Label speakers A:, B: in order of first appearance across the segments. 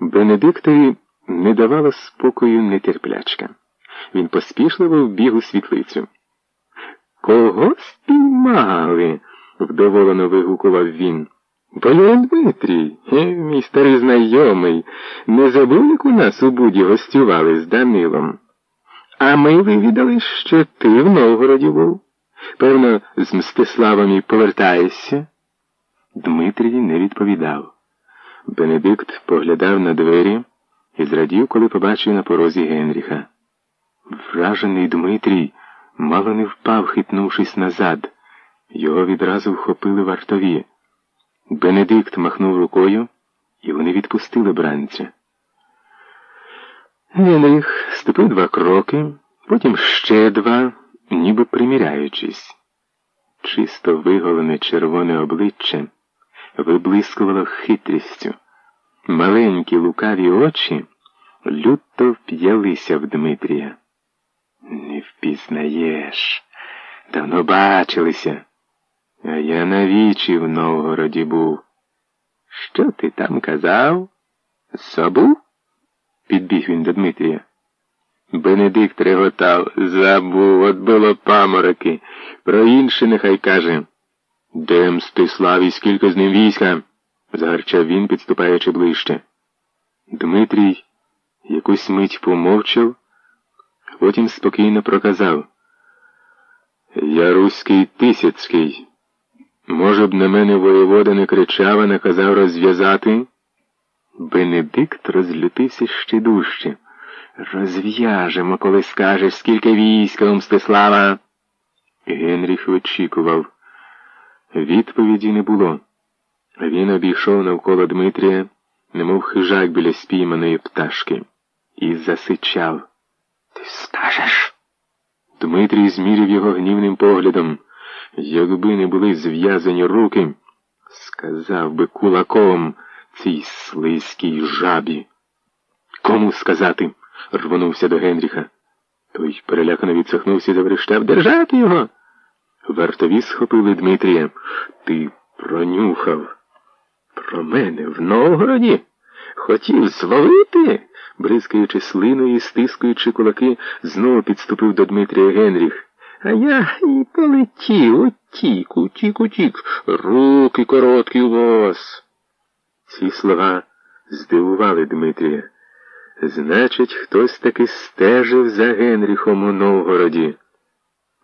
A: Бенедиктові не давала спокою нетерплячка. Він поспішливо вбіг у світлицю. Кого спіймали? вдоволено вигукував він. Валерій Дмитрій, е, мій старий знайомий, не забув, як у нас у буді гостювали з Данилом. А ми вивідали, що ти в Новгороді був. Певно, з Мстиславом і повертаєшся. Дмитрій не відповідав. Бенедикт поглядав на двері і зрадів, коли побачив на порозі Генріха. Вражений Дмитрій мало не впав, хитнувшись назад. Його відразу вхопили вартові. Бенедикт махнув рукою, і вони відпустили бранця. Генріх ступив два кроки, потім ще два, ніби приміряючись. Чисто виголене червоне обличчя виблискувало хитрістю. Маленькі лукаві очі люто вп'ялися в Дмитрія. Не впізнаєш, давно бачилися. А я на вічі в Новгороді був. Що ти там казав? Забув? підбіг він до Дмитрія. Бенедикт реготав, забув, от було памороки. Про інше нехай каже. Де Мстислав і скільки з ним війська? загарчав він, підступаючи ближче. Дмитрій якусь мить помовчав, потім спокійно проказав. Я руський Тисяцький. Може б на мене воєвода не кричав, а наказав розв'язати? Бенедикт розлютився ще дужче. Розв'яжемо, коли скажеш, скільки війська у Мстислава. Генріх вичікував. Відповіді не було. Він обійшов навколо Дмитрія, немов хижак біля спійманої пташки, і засичав. Ти скажеш? Дмитрій змірив його гнівним поглядом. Якби не були зв'язані руки, сказав би кулаком цій слизькій жабі. Кому сказати? рвонувся до Генріха. Той перелякано відсахнувся і заврештав держати його. Вартові схопили Дмитрія. Ти пронюхав. Про мене в Новгороді? Хотів зловити? бризкаючи слиною і стискуючи кулаки, знову підступив до Дмитрія Генріх. А я і полетів, утік, утік, утік. Руки короткі у вас. Ці слова здивували Дмитрія. Значить, хтось таки стежив за Генріхом у Новгороді.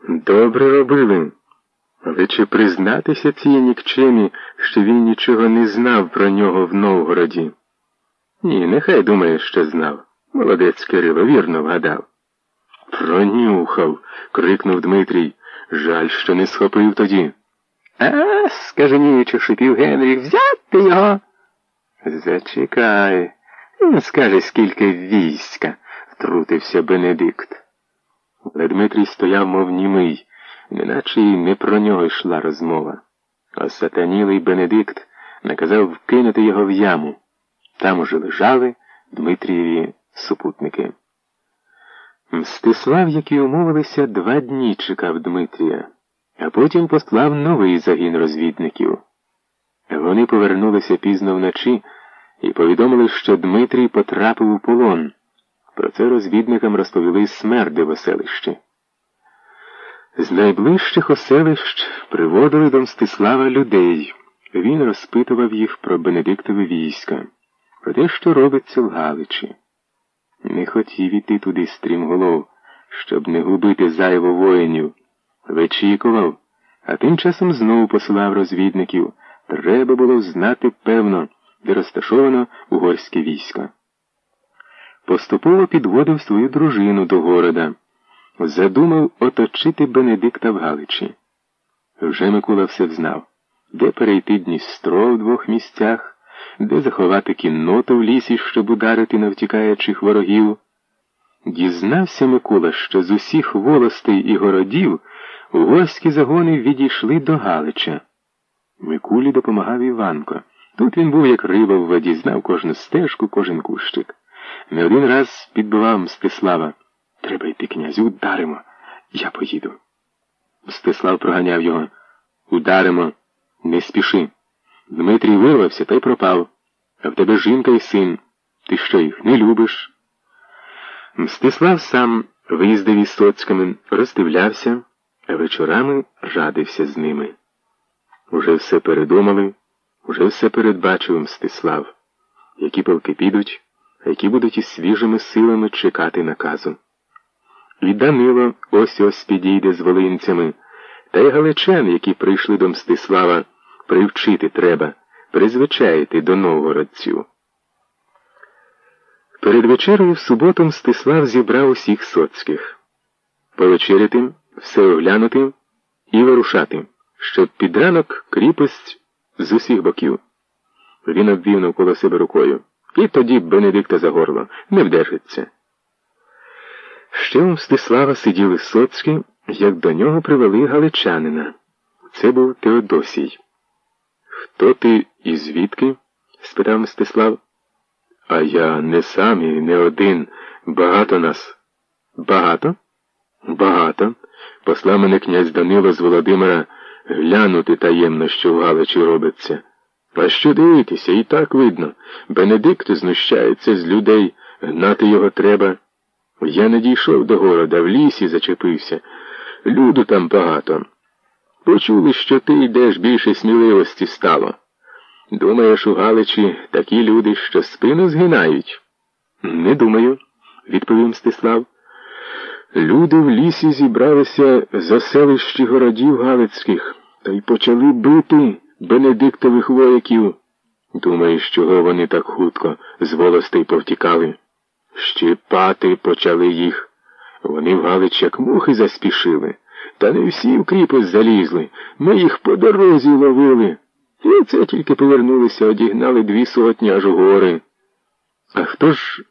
A: Добре робили. Але чи признатися цій нікчемі, що він нічого не знав про нього в Новгороді? Ні, нехай думає, що знав. Молодець Кирило, вірно вгадав. Пронюхав, крикнув Дмитрій. Жаль, що не схопив тоді. А, скаженіючи, шипів Генріх, взяти його. Зачекай. Він скаже, скільки війська, втрутився Бенедикт. Але Дмитрій стояв, мов німий, неначе й не про нього йшла розмова. А сатанілий Бенедикт наказав вкинути його в яму. Там уже лежали Дмитрієві супутники. Мстислав, як і умовилися, два дні чекав Дмитрія, а потім послав новий загін розвідників. Вони повернулися пізно вночі і повідомили, що Дмитрій потрапив у полон. Про це розвідникам розповіли смерди в оселищі. З найближчих оселищ приводили до Мстислава людей. Він розпитував їх про Бенедиктове війська, про те, що робиться в Галичі. Не хотів іти туди стрімголов, щоб не губити зайво воїнів. Вичікував, а тим часом знову посилав розвідників. Треба було знати певно, де розташовано угорське військо. Поступово підводив свою дружину до города, задумав оточити Бенедикта в Галичі. Вже Микола все знав, де перейти Дністро в двох місцях де заховати кінноту в лісі, щоб ударити на втікаючих ворогів. Дізнався Микола, що з усіх волостей і городів угорські загони відійшли до Галича. Микулі допомагав Іванко. Тут він був як риба в воді, знав кожну стежку, кожен кущик. Не один раз підбивав Мстислава. Треба йти, князю, ударимо. Я поїду. Мстислав проганяв його. Ударимо, не спіши. Дмитрій вирвався та й пропав. А в тебе жінка і син. Ти що їх не любиш? Мстислав сам виїздив із соцьками, роздивлявся, а вечорами радився з ними. Уже все передумали, уже все передбачив Мстислав, які полки підуть, які будуть із свіжими силами чекати наказу. І Данило ось ось підійде з волинцями, та й галичан, які прийшли до Мстислава, привчити треба, призвичаїти до новгородців. Перед вечерою в суботу Мстислав зібрав усіх соцьких. Повечеряти, все оглянути і вирушати, щоб під ранок кріпость з усіх боків. Він обвів навколо себе рукою. І тоді Бенедикта за горло не вдержиться. Ще у Мстислава сиділи соцькі, як до нього привели галичанина. Це був Теодосій. Хто ти і звідки? спитав Мстислав. А я не сам і не один. Багато нас. Багато? Багато. Послав мене князь Данило з Володимира глянути таємно, що в Галичі робиться. А що дивитися, і так видно. Бенедикт знущається з людей, гнати його треба. Я не дійшов до города, в лісі зачепився. Люду там багато. Почули, що ти йдеш більше сміливості стало. Думаєш, у Галичі такі люди, що спину згинають? Не думаю, відповів Мстислав. Люди в лісі зібралися за селищі городів Галицьких та й почали бити Бенедиктових вояків. Думаєш, чого вони так хутко з волостей повтікали? Щипати почали їх. Вони в Галич як мухи заспішили, та не всі в кріпость залізли. Ми їх по дорозі ловили. І це тільки повернулися, одігнали дві сотні аж гори. А хто ж